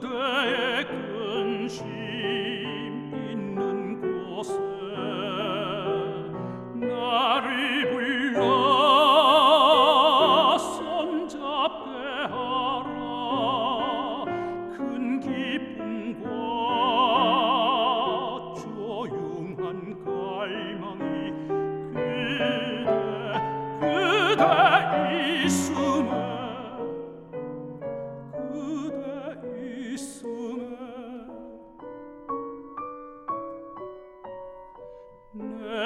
de ecken schim innen großen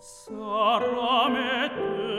Sarà me